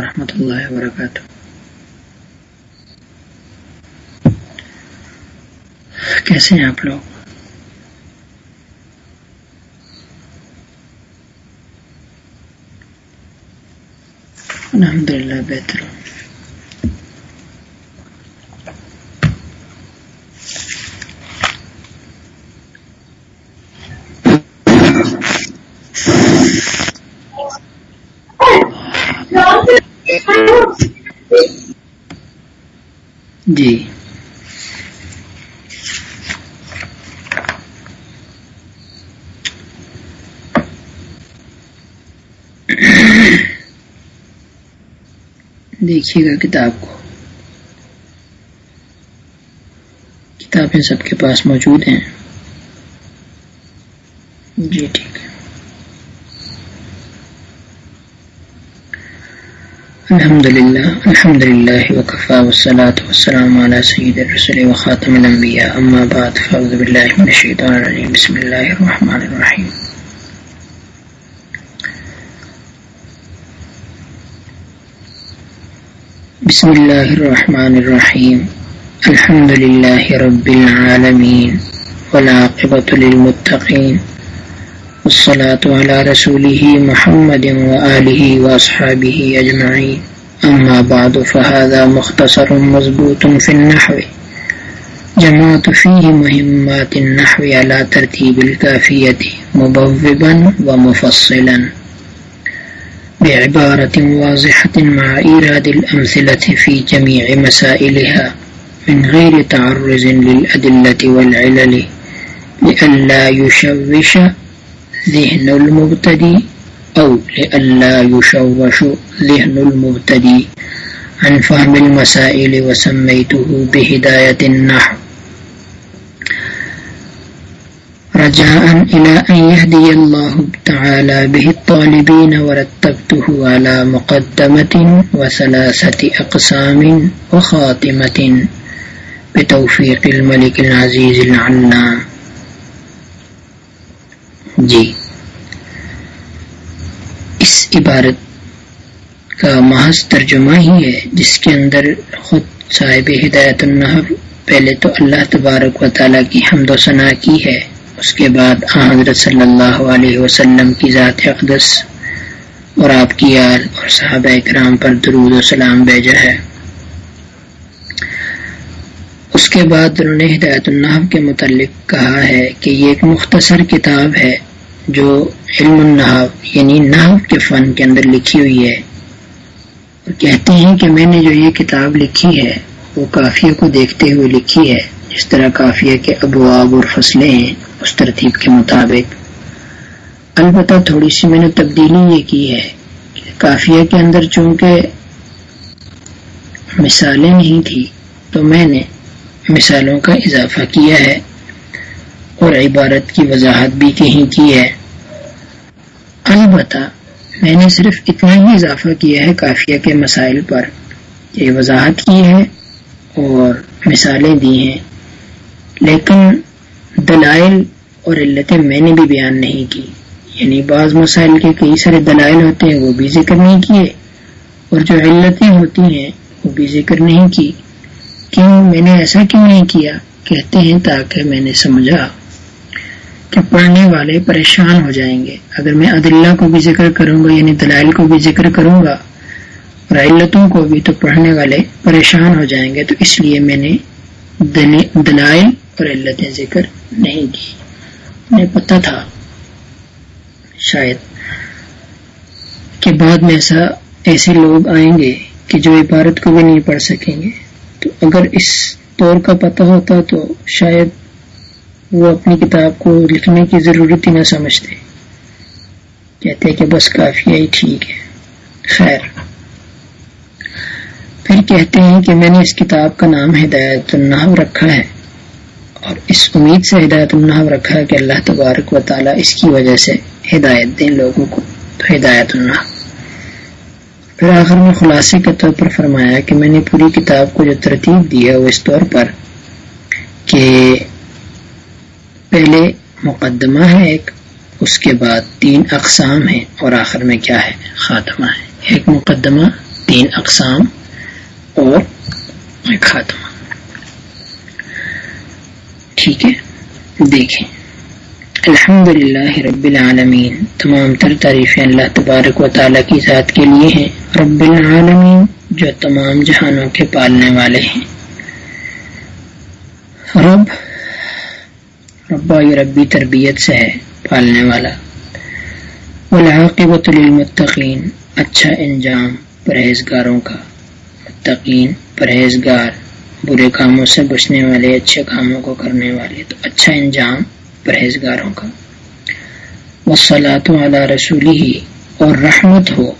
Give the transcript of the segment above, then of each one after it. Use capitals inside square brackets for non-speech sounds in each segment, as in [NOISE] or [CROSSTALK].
ورحمۃ اللہ وبرکاتہ۔ کیسے ہیں آپ لوگ؟ الحمد للہ بہتر۔ جی۔ دیکھیے گا کتاب کو۔ کتابیں سب کے پاس موجود ہیں جی ٹھیک ہے الحمد لله الحمد لله وكفى والصلاة والسلام على سيد الرسل وخاتم الأنبياء أما بعد فأعوذ بالله من الشيطان الرجيم بسم الله الرحمن الرحيم بسم الله الرحمن الرحيم الحمد لله رب العالمين والعاقبة للمتقين والصلاة على رسوله محمد وآله وأصحابه أجمعين. أما بعد، فهذا مختصر مضبوط في النحو. جمعت فيه مهمات النحو على ترتيب الكافية، مبوبا ومفصلا. بعبارة واضحة مع إيراد الأمثلة في جميع مسائلها، من غير تعرز للأدلة والعلل لألا يشوش ذهن المبتدي أو لئلا يشوش ذهن المبتدي عن فهم المسائل وسميته بهداية النحو. رجاء إلى أن يهدي الله تعالى به الطالبين ورتبته على مقدمة وثلاثة أقسام وخاتمة بتوفيق الملك العزيز العنام جی۔ اس عبارت کا محض ترجمہ ہی ہے، جس کے اندر خود صاحب ہدایت النحب پہلے تو اللہ تبارک و تعالیٰ کی حمد و ثناء کی ہے، اس کے بعد حضرت صلی اللہ علیہ وسلم کی ذات اقدس اور آپ کی آل اور صحابہ اکرام پر درود و سلام بھیجا ہے۔ اس کے بعد انہوں نے ہدایت النحب کے متعلق کہا ہے کہ یہ ایک مختصر کتاب ہے جو علم النحب یعنی نحب کے فن کے اندر لکھی ہوئی ہے۔ اور کہتے ہیں کہ میں نے جو یہ کتاب لکھی ہے، وہ کافیہ کو دیکھتے ہوئے لکھی ہے، جس طرح کافیہ کے ابواب اور فصلیں ہیں اس ترتیب کے مطابق۔ البتہ تھوڑی سی میں نے تبدیلی یہ کی ہے کہ کافیہ کے اندر چونکہ مثالیں نہیں تھی تو میں نے مثالوں کا اضافہ کیا ہے اور عبارت کی وضاحت بھی کہیں کی ہے۔ البتہ میں نے صرف اتنا ہی اضافہ کیا ہے کافیہ کے مسائل پر۔ یہ وضاحت کی ہے اور مثالیں دی ہیں۔ لیکن دلائل اور علتیں میں نے بھی بیان نہیں کی۔ یعنی بعض مسائل کے کئی سارے دلائل ہوتے ہیں وہ بھی ذکر نہیں کیے۔ اور جو علتیں ہوتی ہیں وہ بھی ذکر نہیں کی۔ کیوں میں نے ایسا کیوں نہیں کیا؟ کہتے ہیں تاکہ میں نے سمجھا کہ پڑھنے والے پریشان ہو جائیں گے۔ اگر میں عدلہ کو بھی ذکر کروں گا یعنی دلائل کو بھی ذکر کروں گا اور علتوں کو بھی تو پڑھنے والے پریشان ہو جائیں گے، تو اس لیے میں نے دلائل اور علتیں ذکر نہیں کی۔ انہیں پتہ تھا شاید کہ بعد میں ایسا، ایسے لوگ آئیں گے کہ جو عبارت کو بھی نہیں پڑھ سکیں گے۔ تو اگر اس طور کا پتہ ہوتا تو شاید وہ اپنی کتاب کو لکھنے کی ضرورت ہی نہ سمجھتے۔ کہتے کہ بس کافی ہی ٹھیک ہے۔ خیر۔ پھر کہتے ہیں کہ میں نے اس کتاب کا نام ہدایت النحو رکھا ہے اور اس امید سے ہدایت النحو رکھا ہے کہ اللہ تبارک و تعالیٰ اس کی وجہ سے ہدایت دیں لوگوں کو۔ تو ہدایت النحو۔ پھر آخر میں خلاصے کے طور پر فرمایا کہ میں نے پوری کتاب کو جو ترتیب دی ہے وہ اس طور پر کہ پہلے مقدمہ ہے ایک، اس کے بعد تین اقسام ہیں اور آخر میں کیا ہے؟ خاتمہ ہے۔ ایک مقدمہ، تین اقسام اور خاتمہ۔ ٹھیک ہے؟ دیکھیں۔ الحمد للہ رب العالمین، تمام تر تعریفیں اللہ تبارک و تعالیٰ کی ذات کے لیے ہیں۔ رب العالمین، جو تمام جہانوں کے پالنے والے ہیں۔ رب ربا یہ ربی تربیت سے ہے، پالنے والا۔ والعاقبت للمتقین اچھا انجام پرہیزگاروں کا۔ متقین، پرہیزگار، برے کاموں سے بچنے والے، اچھے کاموں کو کرنے والے۔ تو اچھا انجام پرہیزگاروں کا۔ وسلاۃ علی رسولی ہی اور رحمت ہو۔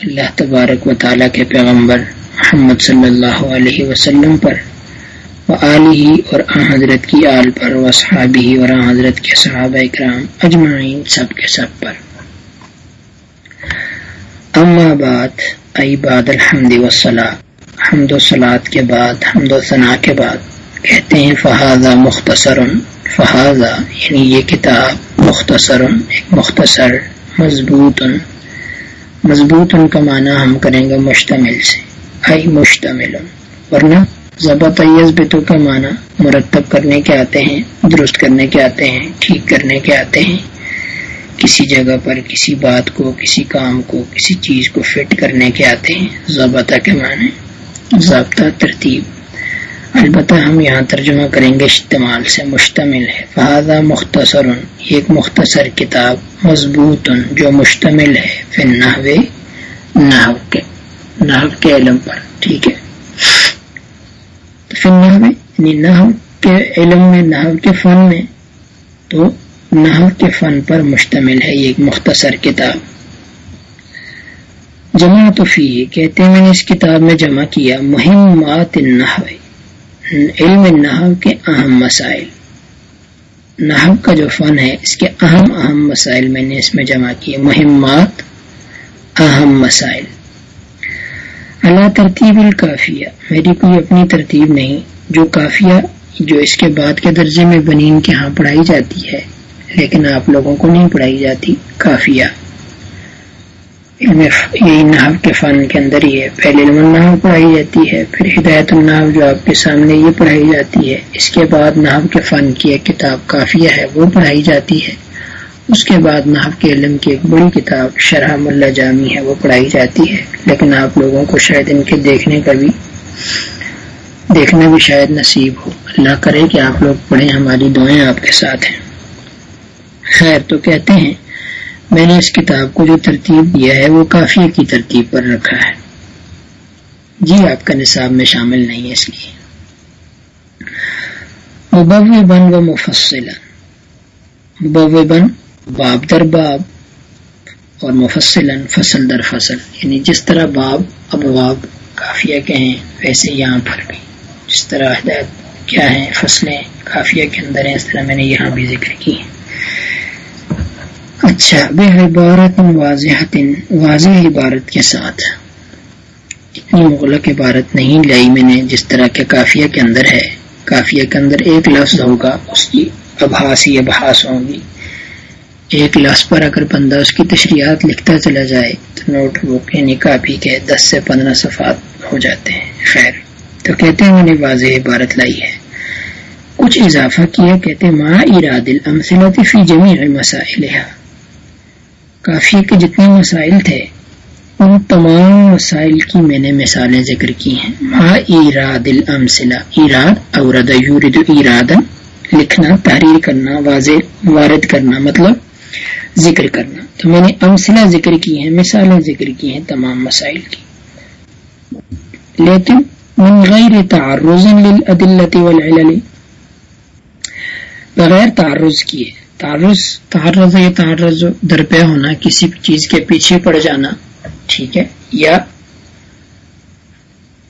اللہ تبارک و تعالیٰ کے پیغمبر محمد صلی اللہ علیہ وسلم پر و ہی اور آ حضرت کی آل پر و صحابی اور آ حضرت کے صحابہ اکرام اجمعین سب کے سب پر۔ اما بعد، ای بعد الحمد وصلاح حمد و سلاد کے بعد، حمد و ثناء کے بعد۔ کہتے ہیں فہذا مختصر فہذا یعنی یہ کتاب مختصر، ایک مختصر، مضبوط۔ مضبوط کا معنی ہم کریں گے مشتمل سے ای مشتمل۔ ورنہ ضبط طیز کا معنی مرتب کرنے کے آتے ہیں، درست کرنے کے آتے ہیں، ٹھیک کرنے کے آتے ہیں۔ کسی جگہ پر کسی بات کو، کسی کام کو، کسی چیز کو فٹ کرنے کے آتے ہیں ضابطہ کے معنی۔ ضابطہ ترتیب۔ البتہ ہم یہاں ترجمہ کریں گے اشتمال سے، مشتمل ہے۔ فہذا مختصر، ایک مختصر کتاب، مضبوط، جو مشتمل ہے پھر نحو نحو کے نحو کے علم پر، ٹھیک ہے؟ پھر نحو یعنی نحو کے علم میں، نحو کے فن میں، تو نحو کے فن پر مشتمل ہے یہ ایک مختصر کتاب۔ جمع تو فی کہتے ہیں میں نے اس کتاب میں جمع کیا مہمات النحو۔ علم نحو کے اہم مسائل۔ نحو کا جو فن ہے، اس کے اہم اہم مسائل میں نے اس میں جمع کیے۔ مہمات اہم مسائل۔ اللہ ترتیب الکافیہ۔ میری کوئی اپنی ترتیب نہیں، جو کافیہ، جو اس کے بعد کے درجے میں بنین کے ہاں پڑھائی جاتی ہے، لیکن آپ لوگوں کو نہیں پڑھائی جاتی۔ کافیہ۔ یہی نحو کے فن کے اندر ہی ہے۔ پہلے علم پڑھائی جاتی ہے، پھر ہدایت النحو جو آپ کے سامنے یہ پڑھائی جاتی ہے۔ اس کے بعد نحو کے فن کی ایک کتاب کافیہ ہے، وہ پڑھائی جاتی ہے۔ اس کے بعد نحو کے علم کی ایک بڑی کتاب شرح ملا جامی ہے، وہ پڑھائی جاتی ہے۔ لیکن آپ لوگوں کو شاید ان کے دیکھنے کا بھی دیکھنا بھی شاید نصیب ہو۔ اللہ کرے کہ آپ لوگ پڑھیں، ہماری دعائیں آپ کے ساتھ ہیں۔ خیر، تو کہتے ہیں میں نے اس کتاب کو جو ترتیب دیا ہے وہ کافی کی ترتیب پر رکھا ہے۔ جی آپ کا نصاب میں شامل نہیں ہے اس لیے۔ مبو بن و مفصل مبو بن باب در باب اور مفصل فصل در فصل۔ یعنی جس طرح باب، ابواب، کافیہ کے ہیں ویسے یہاں پر بھی۔ جس طرح ہدایت کیا ہیں، فصلیں کافیہ کے اندر ہیں، اس طرح میں نے یہاں بھی ذکر کی ہیں۔ اچھا بے عبارت واضح واضح عبارت کے ساتھ۔ اتنی مغلق عبارت نہیں لائی میں نے، جس طرح کے کافیہ کے اندر ہے۔ کافیہ کے اندر ایک لفظ ہوگا، اس کی ابحاس ہی ابحاس ہوں گی۔ ایک لفظ پر اگر بندہ اس کی تشریحات لکھتا چلا جائے، تو نوٹ بک یعنی کاپی کے دس سے پندرہ صفحات ہو جاتے ہیں۔ خیر، تو کہتے ہیں میں نے واضح عبارت لائی ہے۔ کچھ اضافہ کیا، کہتے ہیں، ما اراد الامثلت فی جمیع مسائلہ کافی کے جتنے مسائل تھے، ان تمام مسائل کی میں نے مثالیں ذکر کی ہیں۔ ما ایراد الامثلہ؟ ایراد، اورد یورد ایراد لکھنا، تحریر کرنا، واضح، وارد کرنا مطلب ذکر کرنا۔ تو میں نے امثلہ ذکر کی ہیں، مثالیں ذکر کی ہیں تمام مسائل کی۔ لیکن من غیر تعرض للعدلت والعلل، بغیر تعرض کیے تعرض تعرض یہ تعرض درپے ہونا، کسی چیز کے پیچھے پڑ جانا، ٹھیک ہے، یا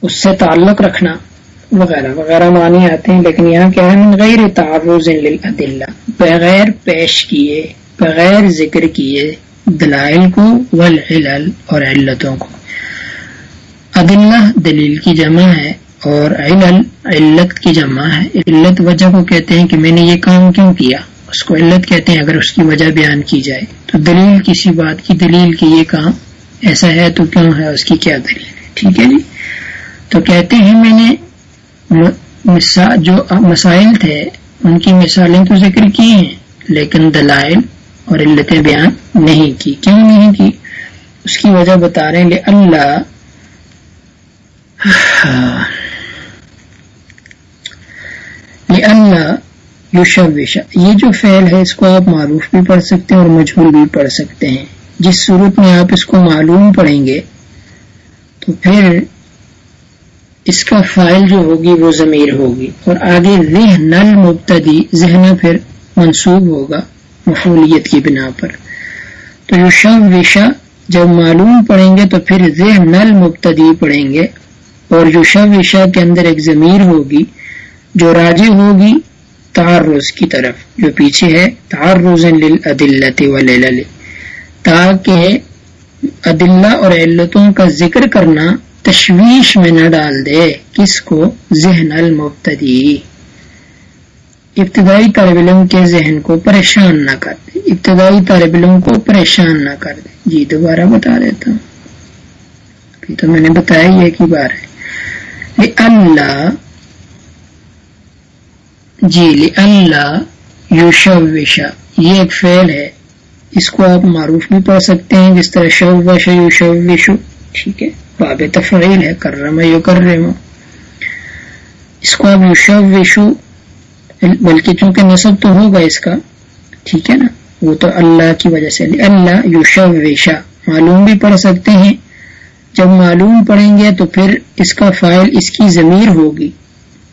اس سے تعلق رکھنا وغیرہ وغیرہ معنی آتے ہیں، لیکن یہاں کیا ہے، من غیر تعرض للعدلہ بغیر پیش کیے، بغیر ذکر کیے دلائل کو، والعلل اور علتوں کو۔ عدلہ دلیل کی جمع ہے اور علل، علت کی جمع ہے۔ علت وجہ کو کہتے ہیں کہ میں نے یہ کام کیوں کیا؟ اس کو علت کہتے ہیں اگر اس کی وجہ بیان کی جائے۔ تو دلیل کسی بات کی، دلیل کی یہ کام ایسا ہے تو کیوں ہے؟ اس کی کیا دلیل ہے؟ ٹھیک ہے جی؟ تو کہتے ہیں میں نے جو مسائل تھے، ان کی مثالیں تو ذکر کی ہیں، لیکن دلائل اور علتیں بیان نہیں کی۔ کیوں نہیں کی؟ اس کی وجہ بتا رہے ہیں اللہ۔ [SIGHS] اللہ۔ یوشا یہ جو فعل ہے، اس کو آپ معروف بھی پڑھ سکتے ہیں اور مجھول بھی پڑھ سکتے ہیں۔ جس صورت میں آپ اس کو معلوم پڑھیں گے، تو پھر اس کا فائل جو ہوگی، وہ ضمیر ہوگی۔ اور آگے ذہن نل مبتدی ذہن پھر منسوب ہوگا مفولیت کی بنا پر۔ تو یوشا وشا جب معلوم پڑھیں گے، تو پھر ذہن نل مبتدی پڑھیں گے۔ اور یوشا وشا کے اندر ایک ضمیر ہوگی، جو راجی ہوگی تعرض کی طرف، جو پیچھے ہے تعرض للعدلت والعلل۔ تاکہ عدلہ اور علتوں کا ذکر کرنا تشویش میں نہ ڈال دے، کس کو؟ ذہن المبتدی۔ ابتدائی طالب علم کے ذہن کو پریشان نہ کر دے۔ ابتدائی طالب علم کو پریشان نہ کر دے۔ جی دوبارہ بتا دیتا ہوں۔ ابھی تو میں نے بتایا یہ کی بار ہے۔ اللہ جی اللہ یوشا یہ ایک فعل ہے، اس کو آپ معروف بھی پڑھ سکتے ہیں، جس طرح شو وش وشو ٹھیک ہے، باب تفعیل ہے کر رہا میں یو کر رہے ہوں۔ اس کو آپ یوشو وشو بلکہ چونکہ نصب تو ہوگا اس کا، ٹھیک ہے نا، وہ تو اللہ کی وجہ سے اللہ یوشا ویشا معلوم بھی پڑھ سکتے ہیں۔ جب معلوم پڑھیں گے تو پھر اس کا فائل اس کی ضمیر ہوگی۔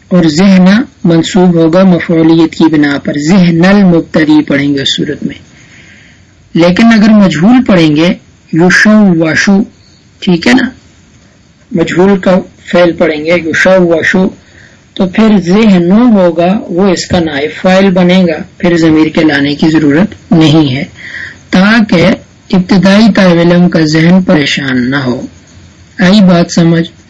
اور ذہن منصوب ہوگا مفعولیت کی بنا پر۔ ذہن المبتدی پڑھیں گے اس صورت میں۔ لیکن اگر مجھول پڑھیں گے، یوشو واشو، ٹھیک ہے نا؟ مجھول کا فعل پڑھیں گے، یوشو واشو، تو پھر ذہن ہوگا، وہ اس کا نائب فائل بنے گا۔ پھر ضمیر کے لانے کی ضرورت نہیں ہے۔ تاکہ ابتدائی طالب علم کا ذہن پریشان نہ ہو۔ آئی بات سمجھ۔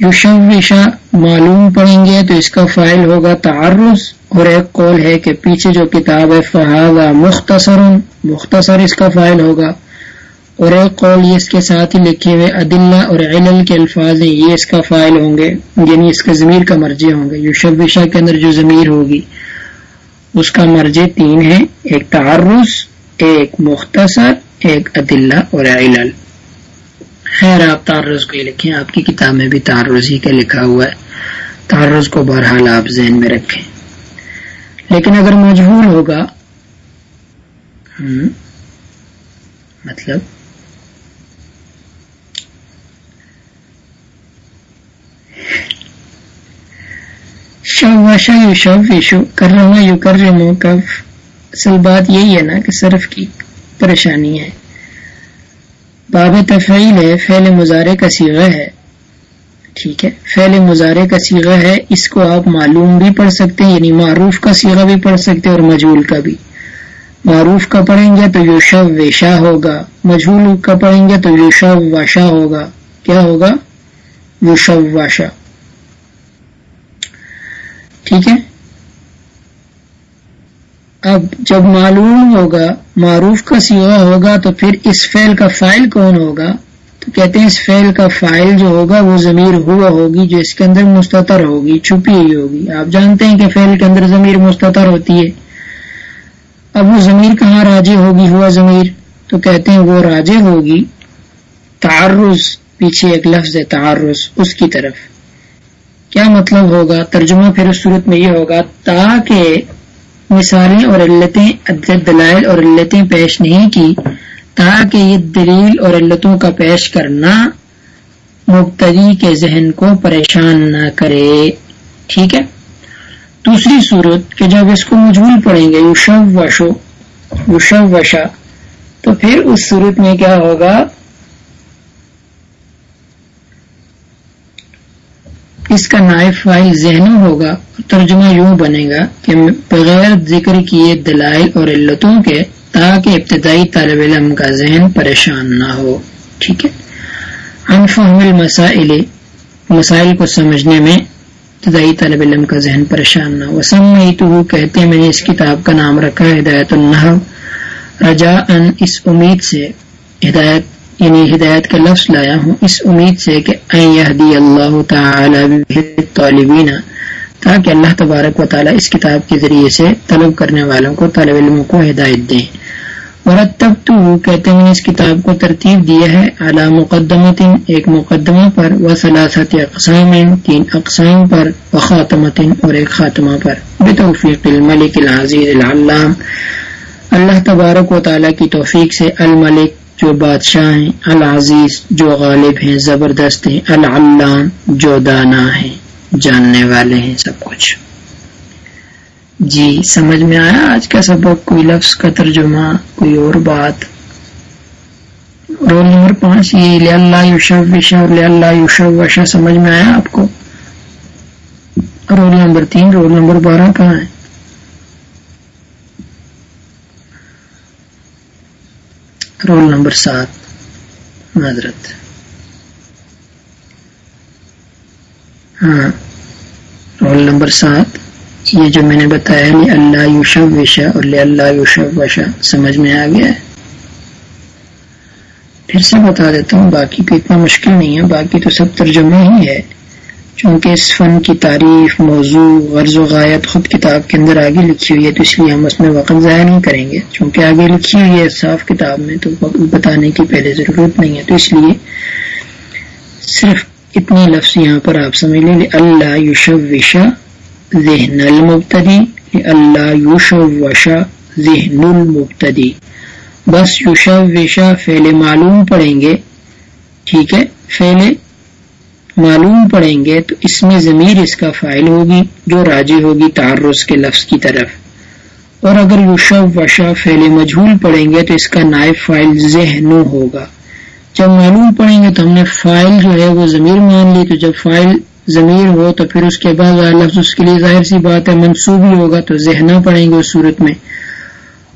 یوشوشا معلوم پڑھیں گے تو اس کا فائل ہوگا تعرض اور ایک قول ہے کہ پیچھے جو کتاب ہے فہذا مختصر مختصر اس کا فائل ہوگا اور ایک قول یہ اس کے ساتھ ہی لکھے ہوئے عدلہ اور علل کے الفاظ ہیں، یہ اس کا فائل ہوں گے یعنی اس کا ضمیر کا مرجع ہوں گے۔ یوشوشا کے اندر جو ضمیر ہوگی، اس کا مرجع تین ہے ایک تعرض، ایک مختصر، ایک عدلہ اور علل۔ خیر، آپ تعرض کو ہی لکھیں، آپ کی کتاب میں بھی تعرض ہی کا لکھا ہوا ہے۔ تعرض کو بہرحال آپ ذہن میں رکھیں۔ لیکن اگر مجبور ہوگا مطلب شو وشا یو شو ویشو کر رہا یو کر رہے اصل بات یہی ہے نا کہ صرف کی پریشانی ہے۔ باب تفعیل ہے، فعل مظاہرے کا سیغہ ہے۔ ٹھیک ہے، فعل مظاہرے کا سیغہ ہے، اس کو آپ معلوم بھی پڑھ سکتے ہیں یعنی معروف کا سیغہ بھی پڑھ سکتے ہیں اور مجھول کا بھی۔ معروف کا پڑھیں گے تو یوشا ویشا ہوگا، مجھول کا پڑھیں گے تو یوشا واشا ہوگا۔ کیا ہوگا؟ یوشا واشا ٹھیک ہے۔ اب جب معلوم ہوگا، معروف کا سیوا ہوگا تو پھر اس فعل کا فائل کون ہوگا؟ تو کہتے ہیں اس فعل کا فائل جو ہوگا وہ ضمیر ہوا ہوگی جو اس کے اندر مستطر ہوگی، چھپی ہوئی ہوگی۔ آپ جانتے ہیں کہ فعل کے اندر ضمیر مستطر ہوتی ہے۔ اب وہ ضمیر کہاں راجے ہوگی؟ ہوا ضمیر۔ تو کہتے ہیں وہ راجے ہوگی تعرض، پیچھے ایک لفظ ہے تعرض، اس کی طرف۔ کیا مطلب ہوگا؟ ترجمہ پھر اس صورت میں یہ ہوگا، تاکہ مثالیں اور علتیں دلائل اور علتیں پیش نہیں کی، تاکہ یہ دلیل اور علتوں کا پیش کرنا مبتدی کے ذہن کو پریشان نہ کرے۔ ٹھیک ہے؟ دوسری صورت کہ جب اس کو مجبور پڑیں گے یوشو وشو یوشو وشا تو پھر اس صورت میں کیا ہوگا؟ اس کا نائب فائل ذہنوں ہوگا، ترجمہ یوں بنے گا کہ بغیر ذکر کیے دلائل اور علتوں کے، تاکہ ابتدائی طالب علم کا ذہن پریشان نہ ہو۔ ٹھیک ہے؟ انفہم المسائل، مسائل کو سمجھنے میں ابتدائی طالب علم کا ذہن پریشان نہ ہو۔ سمئی تو کہتے میں نے اس کتاب کا نام رکھا، ہدایت النحو۔ رجا ان اس امید سے ہدایت یعنی ہدایت کا لفظ لایا ہوں۔ اس امید سے کہ اللہ تعالی طالبین تاکہ اللہ تبارک و تعالی اس کتاب کے ذریعے سے طلب کرنے والوں کو طالب علموں کو ہدایت دیں مرتب تو کہتے ہیں، اس کتاب کو ترتیب دیا ہے اعلیٰ مقدمت، ایک مقدمہ پر و ثلاثت اقسام، تین اقسام پر و خاتمت اور ایک خاتمہ پر۔ بتوفیق الملک العزیز العلام۔ اللہ تبارک و تعالیٰ کی توفیق سے الملک جو بادشاہ ہیں العزیز جو غالب ہیں، زبردست ہیں، العلام جو دانا ہیں، جاننے والے ہیں سب کچھ۔ جی سمجھ میں آیا آج کا سبق؟ کوئی لفظ کا ترجمہ، کوئی اور بات؟ رول نمبر پانچ، یہ اللہ یوشف وشا اور اللہ یوشف وشا سمجھ میں آیا آپ کو؟ رول نمبر تین، رول نمبر بارہ کہاں ہے؟ رول نمبر سات، معذرت۔ ہاں رول نمبر سات، یہ جو میں نے بتایا اللہ یوشف وشا اور اللہ یوشف وشا سمجھ میں آ گیا؟ ہے پھر سے بتا دیتا ہوں، باقی کو اتنا مشکل نہیں ہے، باقی تو سب ترجمہ ہی ہے چونکہ اس فن کی تعریف، موضوع غرض و غائب خود کتاب کے اندر آگے لکھی ہوئی ہے، تو اس لیے ہم اس میں وقت ضائع نہیں کریں گے۔ چونکہ آگے لکھی ہوئی ہے صاف کتاب میں، تو بتانے کی پہلے ضرورت نہیں ہے۔ تو اس لیے صرف اتنے لفظ یہاں پر آپ سمجھ لیں۔ اللہ یوشف وشا ذہن المبتدی اللہ یوش وشا ذہن المبتدی بس یوشا وشا فیل معلوم پڑھیں گے۔ ٹھیک ہے؟ فیل معلوم پڑھیں گے تو اس میں ضمیر اس کا فائل ہوگی جو راجی ہوگی تعرض کے لفظ کی طرف۔ اور اگر یوشا وشا فیل مجھول پڑھیں گے تو اس کا نائب فائل ذہن ہوگا۔ جب معلوم پڑھیں گے تو ہم نے فائل جو ہے وہ ضمیر مان لی، تو جب فائل ضمیر ہو تو پھر اس کے بعد لفظ، اس کے لیے ظاہر سی بات ہے منصوبی ہوگا تو ذہنا پڑیں گے اس صورت میں۔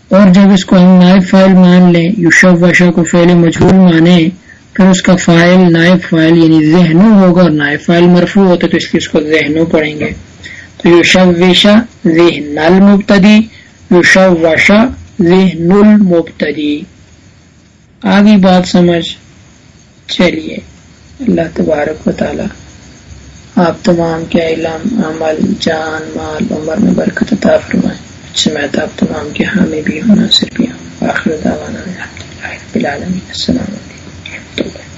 اور جب اس کو ہم نائب فائل مان لیں یوشف وشا کو فعل مجھول مانے پھر اس کا فائل نائب فائل یعنی ذہنو ہوگا اور نائب فائل مرفوع ہوتا ہے تو اس لیے اس کو ذہنو پڑیں گے۔ تو یوشف وشا ذہن المبتدی یوشف وشا ذہن المبتدی آگی بات سمجھ۔ چلیے، اللہ تبارک و تعالی۔ آپ تمام کے علم، عمل، جان، مال، عمر میں برکت عطا فرمائیں سمیت آپ تمام کے حامی بھی ہوں، ناصر بھی ہوں۔ آخر دعوانا الحمدللہ رب العالمین۔ السلام علیکم۔ ہے